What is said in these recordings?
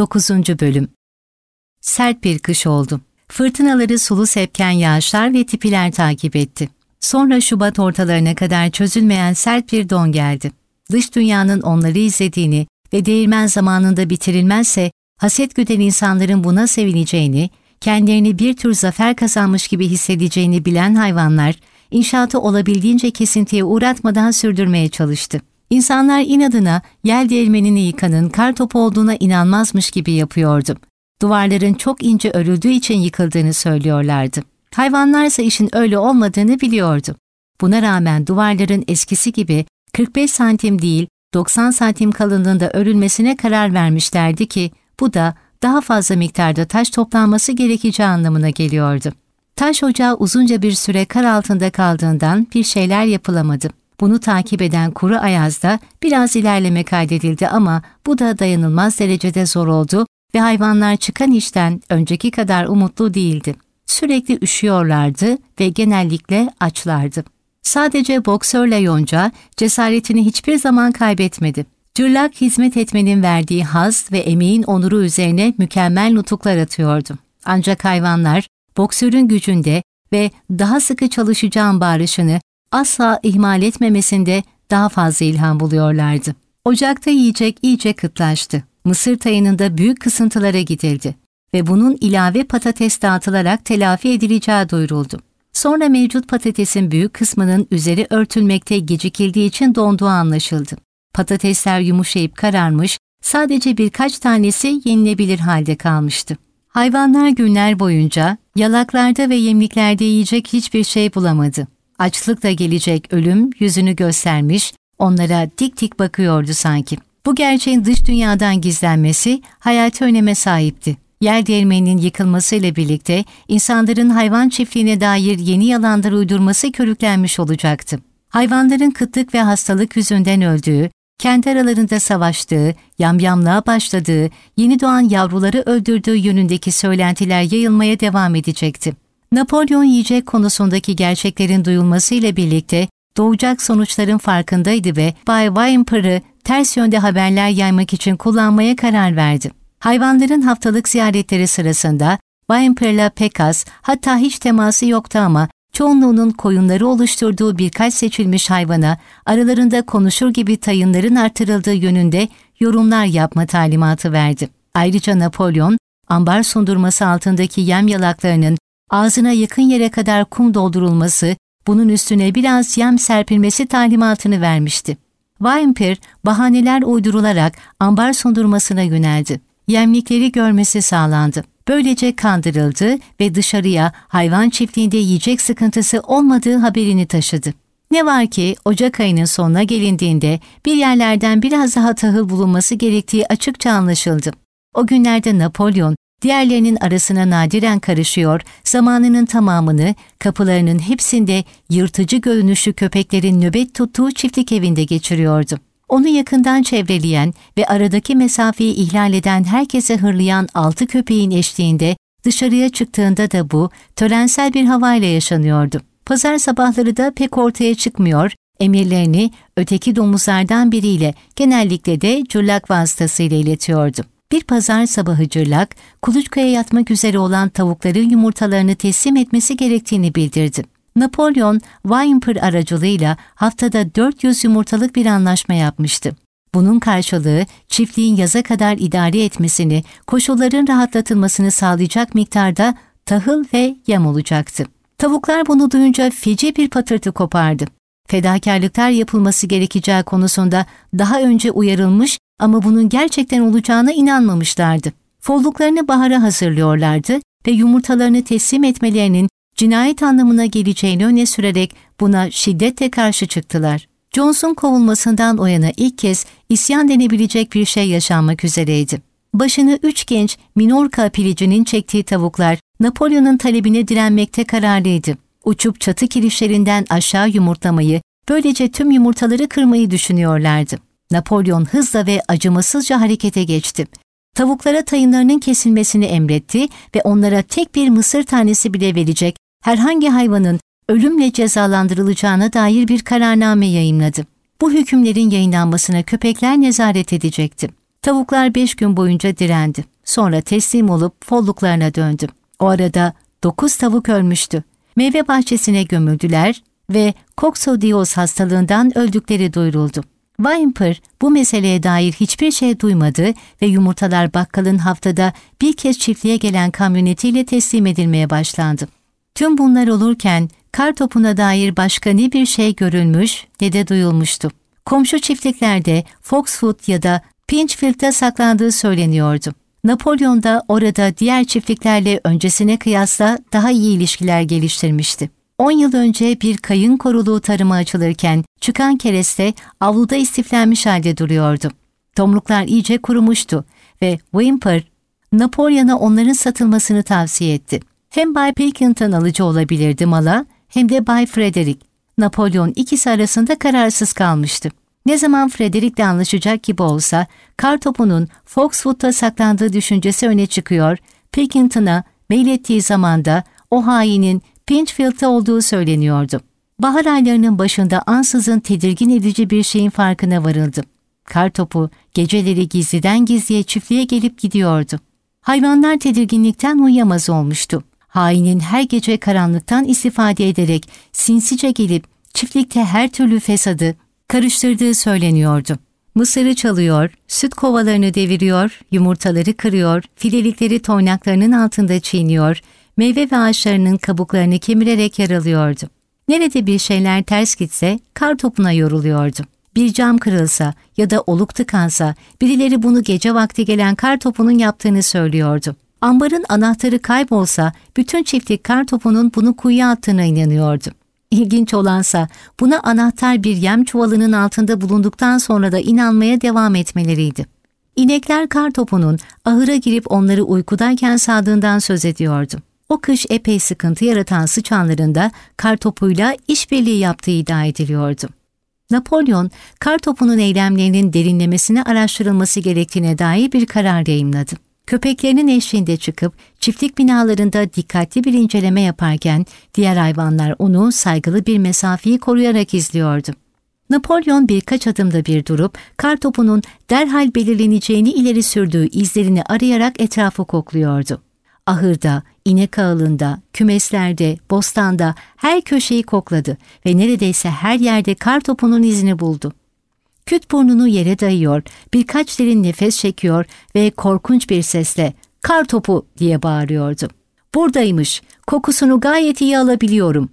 9. Bölüm Sert bir kış oldu. Fırtınaları sulu sepken yağışlar ve tipiler takip etti. Sonra Şubat ortalarına kadar çözülmeyen sert bir don geldi. Dış dünyanın onları izlediğini ve değirmen zamanında bitirilmezse haset güden insanların buna sevineceğini, kendilerini bir tür zafer kazanmış gibi hissedeceğini bilen hayvanlar, inşaatı olabildiğince kesintiye uğratmadan sürdürmeye çalıştı. İnsanlar inadına yel değirmenini yıkanın kar topu olduğuna inanmazmış gibi yapıyordu. Duvarların çok ince örüldüğü için yıkıldığını söylüyorlardı. Hayvanlarsa işin öyle olmadığını biliyordu. Buna rağmen duvarların eskisi gibi 45 santim değil 90 santim kalınlığında örülmesine karar vermişlerdi ki bu da daha fazla miktarda taş toplanması gerekeceği anlamına geliyordu. Taş ocağı uzunca bir süre kar altında kaldığından bir şeyler yapılamadı. Bunu takip eden kuru ayazda biraz ilerleme kaydedildi ama bu da dayanılmaz derecede zor oldu ve hayvanlar çıkan işten önceki kadar umutlu değildi. Sürekli üşüyorlardı ve genellikle açlardı. Sadece boksörle Yonca cesaretini hiçbir zaman kaybetmedi. Cırlak hizmet etmenin verdiği haz ve emeğin onuru üzerine mükemmel nutuklar atıyordu. Ancak hayvanlar boksörün gücünde ve daha sıkı çalışacağım bağırışını asla ihmal etmemesinde daha fazla ilham buluyorlardı. Ocakta yiyecek iyice kıtlaştı. Mısır tayınında büyük kısıntılara gidildi ve bunun ilave patates dağıtılarak telafi edileceği duyuruldu. Sonra mevcut patatesin büyük kısmının üzeri örtülmekte gecikildiği için donduğu anlaşıldı. Patatesler yumuşayıp kararmış, sadece birkaç tanesi yenilebilir halde kalmıştı. Hayvanlar günler boyunca yalaklarda ve yemliklerde yiyecek hiçbir şey bulamadı. Açlıkla gelecek ölüm yüzünü göstermiş, onlara dik dik bakıyordu sanki. Bu gerçeğin dış dünyadan gizlenmesi hayati öneme sahipti. Yer değirmeninin yıkılmasıyla birlikte insanların hayvan çiftliğine dair yeni yalanlar uydurması körüklenmiş olacaktı. Hayvanların kıtlık ve hastalık yüzünden öldüğü, kendi aralarında savaştığı, yamyamlığa başladığı, yeni doğan yavruları öldürdüğü yönündeki söylentiler yayılmaya devam edecekti. Napolyon yiyecek konusundaki gerçeklerin duyulmasıyla birlikte doğacak sonuçların farkındaydı ve Bay Wimper'ı ters yönde haberler yaymak için kullanmaya karar verdi. Hayvanların haftalık ziyaretleri sırasında Wimper'la Pekas hatta hiç teması yoktu ama çoğunluğunun koyunları oluşturduğu birkaç seçilmiş hayvana aralarında konuşur gibi tayınların artırıldığı yönünde yorumlar yapma talimatı verdi. Ayrıca Napolyon, ambar sundurması altındaki yem yalaklarının ağzına yakın yere kadar kum doldurulması, bunun üstüne biraz yem serpilmesi talimatını vermişti. Wimper bahaneler uydurularak ambar sondurmasına yöneldi. Yemlikleri görmesi sağlandı. Böylece kandırıldı ve dışarıya hayvan çiftliğinde yiyecek sıkıntısı olmadığı haberini taşıdı. Ne var ki Ocak ayının sonuna gelindiğinde bir yerlerden biraz daha tahıl bulunması gerektiği açıkça anlaşıldı. O günlerde Napolyon diğerlerinin arasına nadiren karışıyor, zamanının tamamını kapılarının hepsinde yırtıcı görünüşlü köpeklerin nöbet tuttuğu çiftlik evinde geçiriyordu. Onu yakından çevreleyen ve aradaki mesafeyi ihlal eden herkese hırlayan altı köpeğin eşliğinde dışarıya çıktığında da bu törensel bir havayla yaşanıyordu. Pazar sabahları da pek ortaya çıkmıyor, emirlerini öteki domuzlardan biriyle genellikle de cırlak vasıtasıyla iletiyordu. Bir pazar sabahı cırlak, kuluçkaya yatmak üzere olan tavukların yumurtalarını teslim etmesi gerektiğini bildirdi. Napolyon, Wimper aracılığıyla haftada 400 yumurtalık bir anlaşma yapmıştı. Bunun karşılığı çiftliğin yaza kadar idare etmesini, koşulların rahatlatılmasını sağlayacak miktarda tahıl ve yem olacaktı. Tavuklar bunu duyunca feci bir patırtı kopardı. Fedakarlıklar yapılması gerekeceği konusunda daha önce uyarılmış ama bunun gerçekten olacağına inanmamışlardı. Folluklarını bahara hazırlıyorlardı ve yumurtalarını teslim etmelerinin cinayet anlamına geleceğini öne sürerek buna şiddetle karşı çıktılar. Jones'un kovulmasından o yana ilk kez isyan denebilecek bir şey yaşanmak üzereydi. Başını üç genç Minorka pilicinin çektiği tavuklar Napolyon'un talebine direnmekte kararlıydı. Uçup çatı kirişlerinden aşağı yumurtlamayı, böylece tüm yumurtaları kırmayı düşünüyorlardı. Napolyon hızla ve acımasızca harekete geçti. Tavuklara tayınlarının kesilmesini emretti ve onlara tek bir mısır tanesi bile verecek herhangi hayvanın ölümle cezalandırılacağına dair bir kararname yayınladı. Bu hükümlerin yayınlanmasına köpekler nezaret edecekti. Tavuklar beş gün boyunca direndi. Sonra teslim olup folluklarına döndü. O arada dokuz tavuk ölmüştü. Meyve bahçesine gömüldüler ve koksodiyoz hastalığından öldükleri duyuruldu. Wimper bu meseleye dair hiçbir şey duymadı ve yumurtalar bakkalın haftada bir kez çiftliğe gelen kamyonetiyle teslim edilmeye başlandı. Tüm bunlar olurken kar topuna dair başka ne bir şey görülmüş ne de duyulmuştu. Komşu çiftliklerde Foxwood ya da Pinchfield'da saklandığı söyleniyordu. Napolyon da orada diğer çiftliklerle öncesine kıyasla daha iyi ilişkiler geliştirmişti. 10 yıl önce bir kayın koruluğu tarıma açılırken çıkan kereste avluda istiflenmiş halde duruyordu. Tomruklar iyice kurumuştu ve Wimper, Napolyon'a onların satılmasını tavsiye etti. Hem Bay Pilkington alıcı olabilirdi mala hem de Bay Frederick. Napolyon ikisi arasında kararsız kalmıştı. Ne zaman Frederick'le anlaşacak gibi olsa kartopunun Foxwood'da saklandığı düşüncesi öne çıkıyor, Pilkington'a mail ettiği zamanda o hainin Pinchfield'da olduğu söyleniyordu. Bahar aylarının başında ansızın tedirgin edici bir şeyin farkına varıldı. Kartopu geceleri gizliden gizliye çiftliğe gelip gidiyordu. Hayvanlar tedirginlikten uyuyamaz olmuştu. Hainin her gece karanlıktan istifade ederek sinsice gelip çiftlikte her türlü fesadı karıştırdığı söyleniyordu. Mısırı çalıyor, süt kovalarını deviriyor, yumurtaları kırıyor, filelikleri toynaklarının altında çiğniyor, meyve ve ağaçlarının kabuklarını kemirerek yaralıyordu. Nerede bir şeyler ters gitse kar topuna yoruluyordu. Bir cam kırılsa ya da oluk tıkansa birileri bunu gece vakti gelen kar topunun yaptığını söylüyordu. Ambarın anahtarı kaybolsa bütün çiftlik kar topunun bunu kuyuya attığına inanıyordu. İlginç olansa buna anahtar bir yem çuvalının altında bulunduktan sonra da inanmaya devam etmeleriydi. İnekler kar topunun ahıra girip onları uykudayken sağdığından söz ediyordu. O kış epey sıkıntı yaratan sıçanların da kar topuyla işbirliği yaptığı iddia ediliyordu. Napolyon, kar topunun eylemlerinin derinlemesine araştırılması gerektiğine dair bir karar yayımladı. Köpeklerinin eşliğinde çıkıp çiftlik binalarında dikkatli bir inceleme yaparken diğer hayvanlar onu saygılı bir mesafeyi koruyarak izliyordu. Napolyon birkaç adımda bir durup kar topunun derhal belirleneceğini ileri sürdüğü izlerini arayarak etrafı kokluyordu. Ahırda, inek ağılında, kümeslerde, bostanda her köşeyi kokladı ve neredeyse her yerde kar topunun izini buldu. Küt burnunu yere dayıyor, birkaç derin nefes çekiyor ve korkunç bir sesle ''Kar topu!'' diye bağırıyordu. Buradaymış, kokusunu gayet iyi alabiliyorum.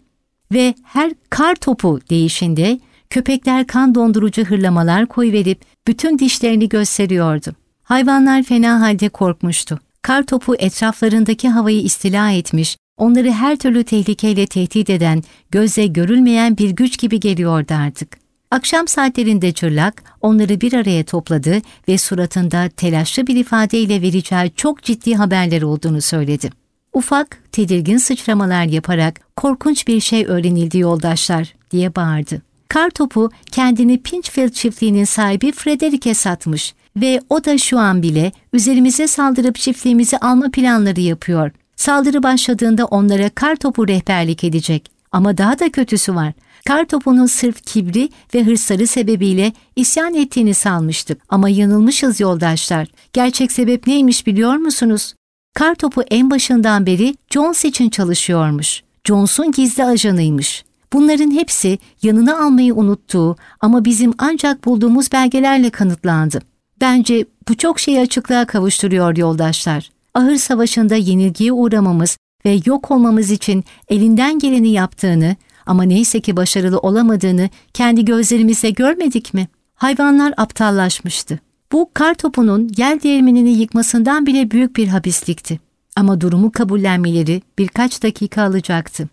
Ve her kar topu değişinde köpekler kan dondurucu hırlamalar koyuverip bütün dişlerini gösteriyordu. Hayvanlar fena halde korkmuştu. Kar topu etraflarındaki havayı istila etmiş, onları her türlü tehlikeyle tehdit eden, gözle görülmeyen bir güç gibi geliyordu artık. Akşam saatlerinde çırlak onları bir araya topladı ve suratında telaşlı bir ifadeyle vereceği çok ciddi haberler olduğunu söyledi. Ufak, tedirgin sıçramalar yaparak korkunç bir şey öğrenildi yoldaşlar diye bağırdı. Kar topu kendini Pinchfield çiftliğinin sahibi Frederick'e satmış ve o da şu an bile üzerimize saldırıp çiftliğimizi alma planları yapıyor. Saldırı başladığında onlara kar topu rehberlik edecek. Ama daha da kötüsü var. Kar topunun sırf kibri ve hırsları sebebiyle isyan ettiğini sanmıştık. Ama yanılmışız yoldaşlar. Gerçek sebep neymiş biliyor musunuz? Kar topu en başından beri Jones için çalışıyormuş. Jones'un gizli ajanıymış. Bunların hepsi yanına almayı unuttuğu ama bizim ancak bulduğumuz belgelerle kanıtlandı. Bence bu çok şeyi açıklığa kavuşturuyor yoldaşlar. Ahır savaşında yenilgiye uğramamız ve yok olmamız için elinden geleni yaptığını ama neyse ki başarılı olamadığını kendi gözlerimizle görmedik mi? Hayvanlar aptallaşmıştı. Bu kar topunun yer değirmenini yıkmasından bile büyük bir habislikti. Ama durumu kabullenmeleri birkaç dakika alacaktı.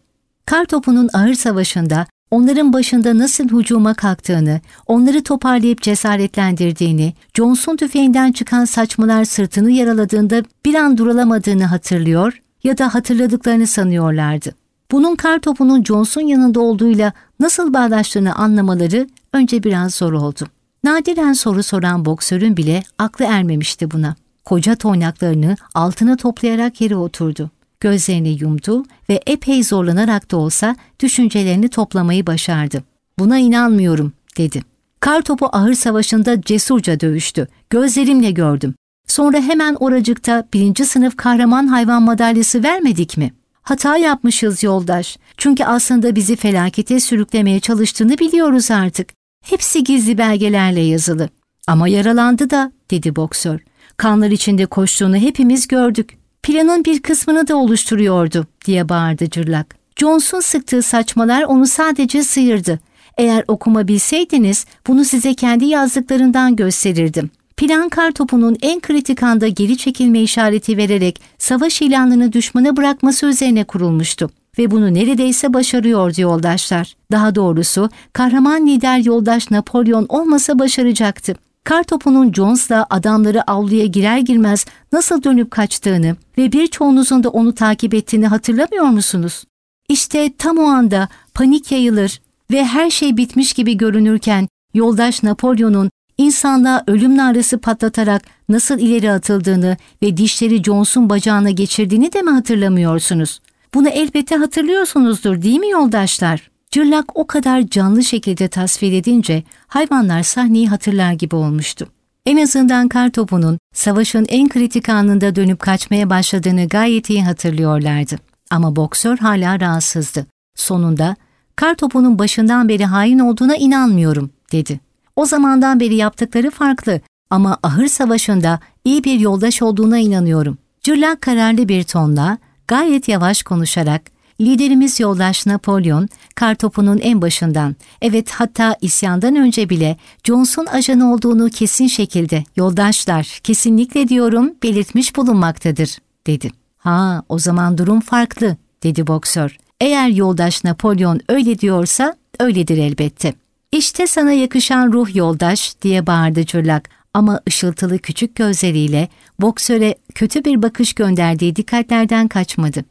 Kar topunun ahır savaşında onların başında nasıl hücuma kalktığını, onları toparlayıp cesaretlendirdiğini, Johnson tüfeğinden çıkan saçmalar sırtını yaraladığında bir an durulamadığını hatırlıyor ya da hatırladıklarını sanıyorlardı. Bunun kar topunun Johnson yanında olduğuyla nasıl bağdaştığını anlamaları önce biraz zor oldu. Nadiren soru soran boksörün bile aklı ermemişti buna. Koca toynaklarını altına toplayarak yere oturdu. Gözlerini yumdu ve epey zorlanarak da olsa düşüncelerini toplamayı başardı. Buna inanmıyorum, dedi. Kartopu ahır savaşında cesurca dövüştü. Gözlerimle gördüm. Sonra hemen oracıkta birinci sınıf kahraman hayvan madalyası vermedik mi? Hata yapmışız yoldaş. Çünkü aslında bizi felakete sürüklemeye çalıştığını biliyoruz artık. Hepsi gizli belgelerle yazılı. Ama yaralandı da, dedi boksör. Kanlar içinde koştuğunu hepimiz gördük. Planın bir kısmını da oluşturuyordu, diye bağırdı cırlak. Jones'un sıktığı saçmalar onu sadece sıyırdı. Eğer okuma bilseydiniz bunu size kendi yazdıklarından gösterirdim. Plan kartopunun en kritik anda geri çekilme işareti vererek savaş ilanını düşmana bırakması üzerine kurulmuştu. Ve bunu neredeyse başarıyordu yoldaşlar. Daha doğrusu kahraman lider yoldaş Napolyon olmasa başaracaktı. Kartopunun Jones'la adamları avluya girer girmez nasıl dönüp kaçtığını ve birçoğunuzun da onu takip ettiğini hatırlamıyor musunuz? İşte tam o anda panik yayılır ve her şey bitmiş gibi görünürken yoldaş Napolyon'un insanlığa ölüm narası patlatarak nasıl ileri atıldığını ve dişleri Jones'un bacağına geçirdiğini de mi hatırlamıyorsunuz? Bunu elbette hatırlıyorsunuzdur değil mi yoldaşlar? Cırlak o kadar canlı şekilde tasvir edince hayvanlar sahneyi hatırlar gibi olmuştu. En azından kartopunun savaşın en kritik anında dönüp kaçmaya başladığını gayet iyi hatırlıyorlardı. Ama boksör hala rahatsızdı. Sonunda kartopunun başından beri hain olduğuna inanmıyorum dedi. O zamandan beri yaptıkları farklı ama ahır savaşında iyi bir yoldaş olduğuna inanıyorum. Cırlak kararlı bir tonla, gayet yavaş konuşarak Liderimiz yoldaş Napolyon, kartopunun en başından, evet hatta isyandan önce bile Johnson ajanı olduğunu kesin şekilde yoldaşlar, kesinlikle diyorum belirtmiş bulunmaktadır, dedi. Ha o zaman durum farklı, dedi boksör. Eğer yoldaş Napolyon öyle diyorsa öyledir elbette. İşte sana yakışan ruh yoldaş diye bağırdı cırlak ama ışıltılı küçük gözleriyle boksöre kötü bir bakış gönderdiği dikkatlerden kaçmadı.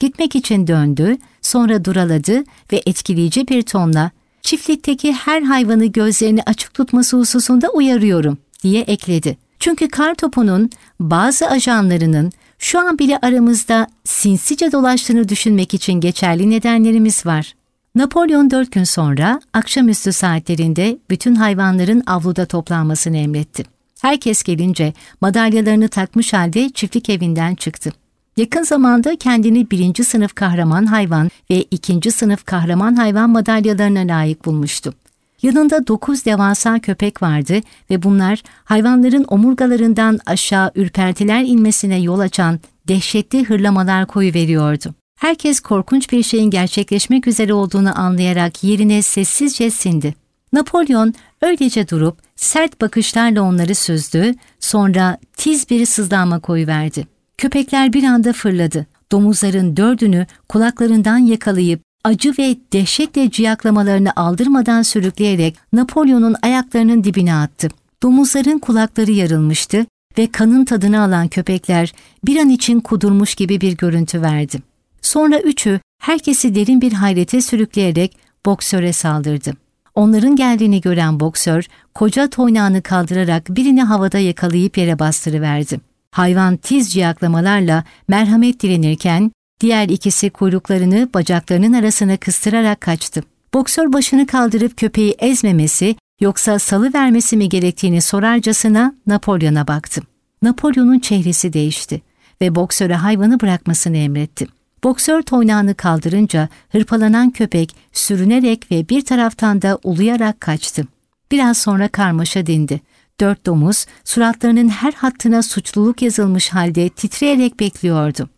Gitmek için döndü, sonra duraladı ve etkileyici bir tonla çiftlikteki her hayvanı gözlerini açık tutması hususunda uyarıyorum diye ekledi. Çünkü kar topunun bazı ajanlarının şu an bile aramızda sinsice dolaştığını düşünmek için geçerli nedenlerimiz var. Napolyon dört gün sonra akşamüstü saatlerinde bütün hayvanların avluda toplanmasını emretti. Herkes gelince madalyalarını takmış halde çiftlik evinden çıktı. Yakın zamanda kendini birinci sınıf kahraman hayvan ve ikinci sınıf kahraman hayvan madalyalarına layık bulmuştu. Yanında dokuz devasa köpek vardı ve bunlar hayvanların omurgalarından aşağı ürpertiler inmesine yol açan dehşetli hırlamalar koyu veriyordu. Herkes korkunç bir şeyin gerçekleşmek üzere olduğunu anlayarak yerine sessizce sindi. Napolyon öylece durup sert bakışlarla onları süzdü, sonra tiz bir sızlanma koyuverdi. Köpekler bir anda fırladı. Domuzların dördünü kulaklarından yakalayıp acı ve dehşetle ciyaklamalarını aldırmadan sürükleyerek Napolyon'un ayaklarının dibine attı. Domuzların kulakları yarılmıştı ve kanın tadını alan köpekler bir an için kudurmuş gibi bir görüntü verdi. Sonra üçü herkesi derin bir hayrete sürükleyerek boksöre saldırdı. Onların geldiğini gören boksör koca toynağını kaldırarak birini havada yakalayıp yere bastırıverdi. Hayvan tiz ciyaklamalarla merhamet dilenirken diğer ikisi kuyruklarını bacaklarının arasına kıstırarak kaçtı. Boksör başını kaldırıp köpeği ezmemesi yoksa salı vermesi mi gerektiğini sorarcasına Napolyon'a baktı. Napolyon'un çehresi değişti ve boksöre hayvanı bırakmasını emretti. Boksör toynağını kaldırınca hırpalanan köpek sürünerek ve bir taraftan da uluyarak kaçtı. Biraz sonra karmaşa dindi. Dört domuz suratlarının her hattına suçluluk yazılmış halde titreyerek bekliyordu.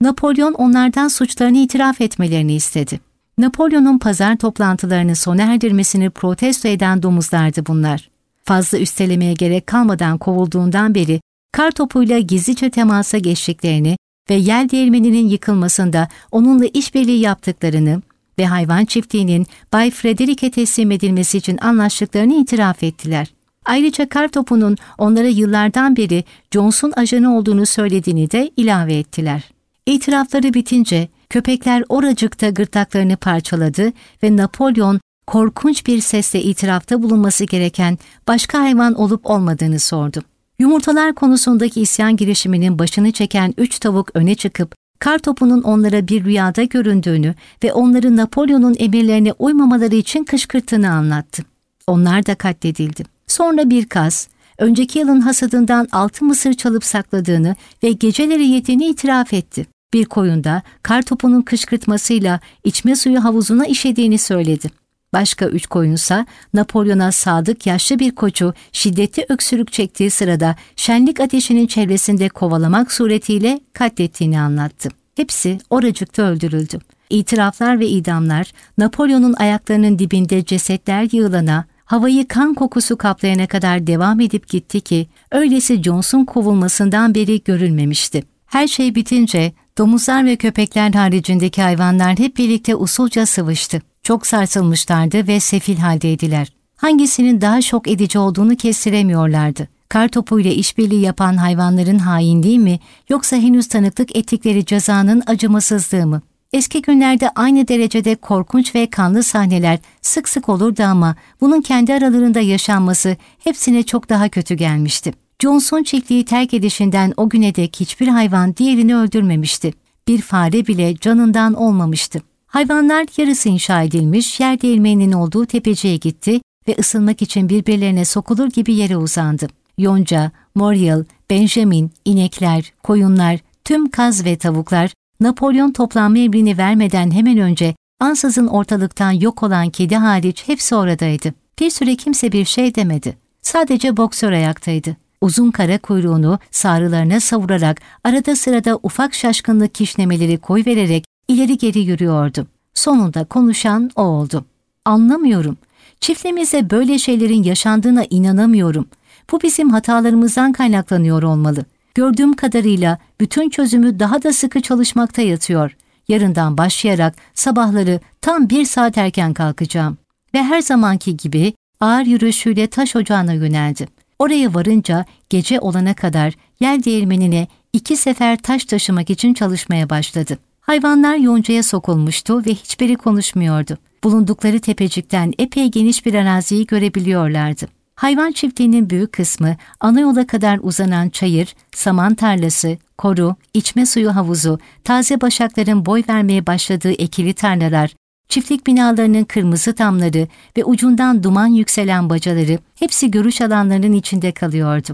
Napolyon onlardan suçlarını itiraf etmelerini istedi. Napolyon'un pazar toplantılarını sona erdirmesini protesto eden domuzlardı bunlar. Fazla üstelemeye gerek kalmadan kovulduğundan beri kar topuyla gizlice temasa geçtiklerini ve yel değirmeninin yıkılmasında onunla işbirliği yaptıklarını ve hayvan çiftliğinin Bay Frederick'e teslim edilmesi için anlaştıklarını itiraf ettiler. Ayrıca Kartopu'nun onlara yıllardan beri Jones'un ajanı olduğunu söylediğini de ilave ettiler. İtirafları bitince köpekler oracıkta gırtlaklarını parçaladı ve Napolyon korkunç bir sesle itirafta bulunması gereken başka hayvan olup olmadığını sordu. Yumurtalar konusundaki isyan girişiminin başını çeken üç tavuk öne çıkıp Kartopu'nun onlara bir rüyada göründüğünü ve onları Napolyon'un emirlerine uymamaları için kışkırttığını anlattı. Onlar da katledildi. Sonra bir kaz, önceki yılın hasadından altı mısır çalıp sakladığını ve geceleri yediğini itiraf etti. Bir koyunda kar topunun kışkırtmasıyla içme suyu havuzuna işediğini söyledi. Başka üç koyunsa Napolyon'a sadık yaşlı bir koçu şiddetli öksürük çektiği sırada şenlik ateşinin çevresinde kovalamak suretiyle katlettiğini anlattı. Hepsi oracıkta öldürüldü. İtiraflar ve idamlar Napolyon'un ayaklarının dibinde cesetler yığılana, havayı kan kokusu kaplayana kadar devam edip gitti ki öylesi Johnson kovulmasından beri görülmemişti. Her şey bitince domuzlar ve köpekler haricindeki hayvanlar hep birlikte usulca sıvıştı. Çok sarsılmışlardı ve sefil haldeydiler. Hangisinin daha şok edici olduğunu kestiremiyorlardı. Kar topuyla işbirliği yapan hayvanların hainliği mi yoksa henüz tanıklık ettikleri cezanın acımasızlığı mı? Eski günlerde aynı derecede korkunç ve kanlı sahneler sık sık olurdu ama bunun kendi aralarında yaşanması hepsine çok daha kötü gelmişti. Johnson çiftliği terk edişinden o güne dek hiçbir hayvan diğerini öldürmemişti. Bir fare bile canından olmamıştı. Hayvanlar yarısı inşa edilmiş yer değirmeninin olduğu tepeciye gitti ve ısınmak için birbirlerine sokulur gibi yere uzandı. Yonca, Moriel, Benjamin, inekler, koyunlar, tüm kaz ve tavuklar Napolyon toplanma emrini vermeden hemen önce ansızın ortalıktan yok olan kedi hariç hepsi oradaydı. Bir süre kimse bir şey demedi. Sadece boksör ayaktaydı. Uzun kara kuyruğunu sağrılarına savurarak arada sırada ufak şaşkınlık kişnemeleri koyvererek ileri geri yürüyordu. Sonunda konuşan o oldu. Anlamıyorum. Çiftliğimizde böyle şeylerin yaşandığına inanamıyorum. Bu bizim hatalarımızdan kaynaklanıyor olmalı. Gördüğüm kadarıyla bütün çözümü daha da sıkı çalışmakta yatıyor. Yarından başlayarak sabahları tam bir saat erken kalkacağım. Ve her zamanki gibi ağır yürüyüşüyle taş ocağına yöneldi. Oraya varınca gece olana kadar yer değirmenine iki sefer taş taşımak için çalışmaya başladı. Hayvanlar yoncaya sokulmuştu ve hiçbiri konuşmuyordu. Bulundukları tepecikten epey geniş bir araziyi görebiliyorlardı. Hayvan çiftliğinin büyük kısmı ana yola kadar uzanan çayır, saman tarlası, koru, içme suyu havuzu, taze başakların boy vermeye başladığı ekili tarlalar, çiftlik binalarının kırmızı damları ve ucundan duman yükselen bacaları hepsi görüş alanlarının içinde kalıyordu.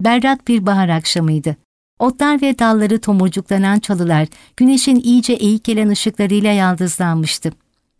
Berrak bir bahar akşamıydı. Otlar ve dalları tomurcuklanan çalılar güneşin iyice eğik gelen ışıklarıyla yaldızlanmıştı.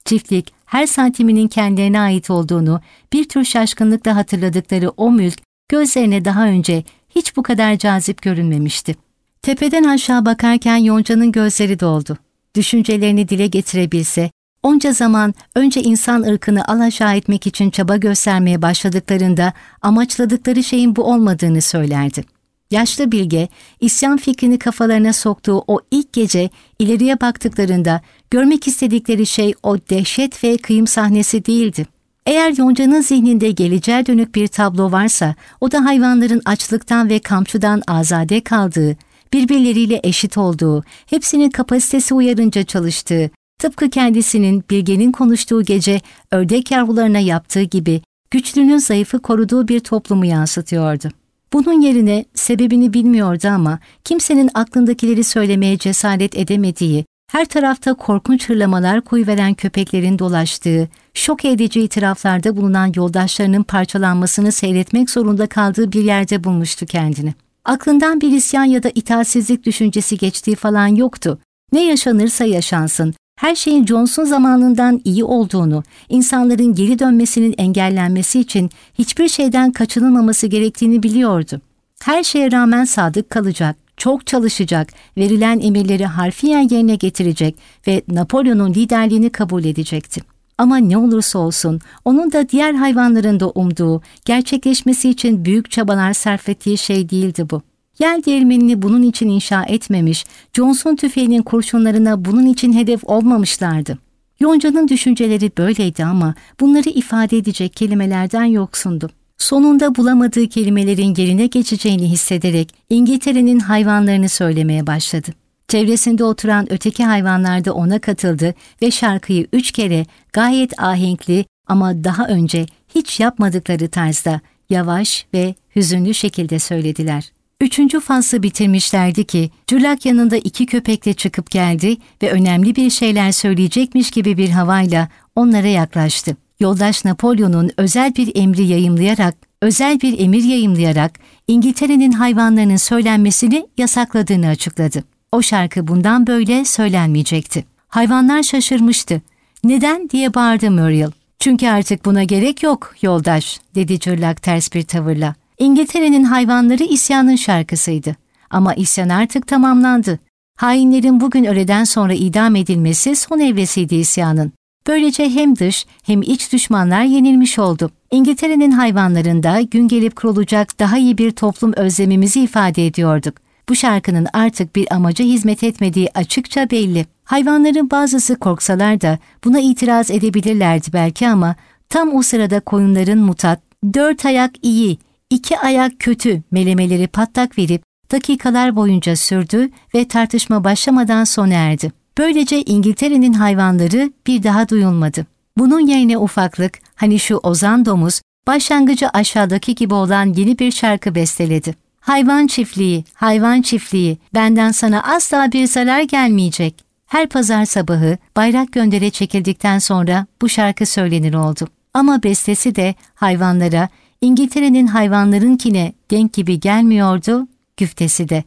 Çiftlik her santiminin kendilerine ait olduğunu bir tür şaşkınlıkla hatırladıkları o mülk gözlerine daha önce hiç bu kadar cazip görünmemişti. Tepeden aşağı bakarken Yonca'nın gözleri doldu. Düşüncelerini dile getirebilse, onca zaman önce insan ırkını alaşağı etmek için çaba göstermeye başladıklarında amaçladıkları şeyin bu olmadığını söylerdi. Yaşlı bilge, isyan fikrini kafalarına soktuğu o ilk gece ileriye baktıklarında görmek istedikleri şey o dehşet ve kıyım sahnesi değildi. Eğer Yonca'nın zihninde geleceğe dönük bir tablo varsa, o da hayvanların açlıktan ve kamçıdan azade kaldığı, birbirleriyle eşit olduğu, hepsinin kapasitesi uyarınca çalıştığı, tıpkı kendisinin bilgenin konuştuğu gece ördek yavrularına yaptığı gibi güçlünün zayıfı koruduğu bir toplumu yansıtıyordu. Bunun yerine sebebini bilmiyordu ama kimsenin aklındakileri söylemeye cesaret edemediği, her tarafta korkunç hırlamalar koyuveren köpeklerin dolaştığı, şok edici itiraflarda bulunan yoldaşlarının parçalanmasını seyretmek zorunda kaldığı bir yerde bulmuştu kendini. Aklından bir isyan ya da itaatsizlik düşüncesi geçtiği falan yoktu. Ne yaşanırsa yaşansın, her şeyin Johnson zamanından iyi olduğunu, insanların geri dönmesinin engellenmesi için hiçbir şeyden kaçınılmaması gerektiğini biliyordu. Her şeye rağmen sadık kalacak, çok çalışacak, verilen emirleri harfiyen yerine getirecek ve Napolyon'un liderliğini kabul edecekti. Ama ne olursa olsun onun da diğer hayvanların da umduğu, gerçekleşmesi için büyük çabalar sarf ettiği şey değildi bu. Yel değirmenini bunun için inşa etmemiş, Johnson tüfeğinin kurşunlarına bunun için hedef olmamışlardı. Yonca'nın düşünceleri böyleydi ama bunları ifade edecek kelimelerden yoksundu. Sonunda bulamadığı kelimelerin yerine geçeceğini hissederek İngiltere'nin hayvanlarını söylemeye başladı. Çevresinde oturan öteki hayvanlar da ona katıldı ve şarkıyı üç kere gayet ahenkli ama daha önce hiç yapmadıkları tarzda yavaş ve hüzünlü şekilde söylediler. Üçüncü faslı bitirmişlerdi ki Cülak yanında iki köpekle çıkıp geldi ve önemli bir şeyler söyleyecekmiş gibi bir havayla onlara yaklaştı. Yoldaş Napolyon'un özel bir emri yayımlayarak, özel bir emir yayımlayarak İngiltere'nin hayvanlarının söylenmesini yasakladığını açıkladı. O şarkı bundan böyle söylenmeyecekti. Hayvanlar şaşırmıştı. Neden diye bağırdı Muriel. Çünkü artık buna gerek yok yoldaş, dedi cırlak ters bir tavırla. İngiltere'nin hayvanları isyanın şarkısıydı. Ama isyan artık tamamlandı. Hainlerin bugün öğleden sonra idam edilmesi son evresiydi isyanın. Böylece hem dış hem iç düşmanlar yenilmiş oldu. İngiltere'nin hayvanlarında gün gelip kurulacak daha iyi bir toplum özlemimizi ifade ediyorduk. Bu şarkının artık bir amaca hizmet etmediği açıkça belli. Hayvanların bazısı korksalar da buna itiraz edebilirlerdi belki ama tam o sırada koyunların mutat, dört ayak iyi, iki ayak kötü melemeleri patlak verip dakikalar boyunca sürdü ve tartışma başlamadan sona erdi. Böylece İngiltere'nin hayvanları bir daha duyulmadı. Bunun yerine ufaklık, hani şu ozan domuz, başlangıcı aşağıdaki gibi olan yeni bir şarkı besteledi. Hayvan çiftliği, hayvan çiftliği, benden sana asla bir zarar gelmeyecek. Her pazar sabahı bayrak göndere çekildikten sonra bu şarkı söylenir oldu. Ama bestesi de hayvanlara, İngiltere'nin hayvanlarınkine denk gibi gelmiyordu, güftesi de.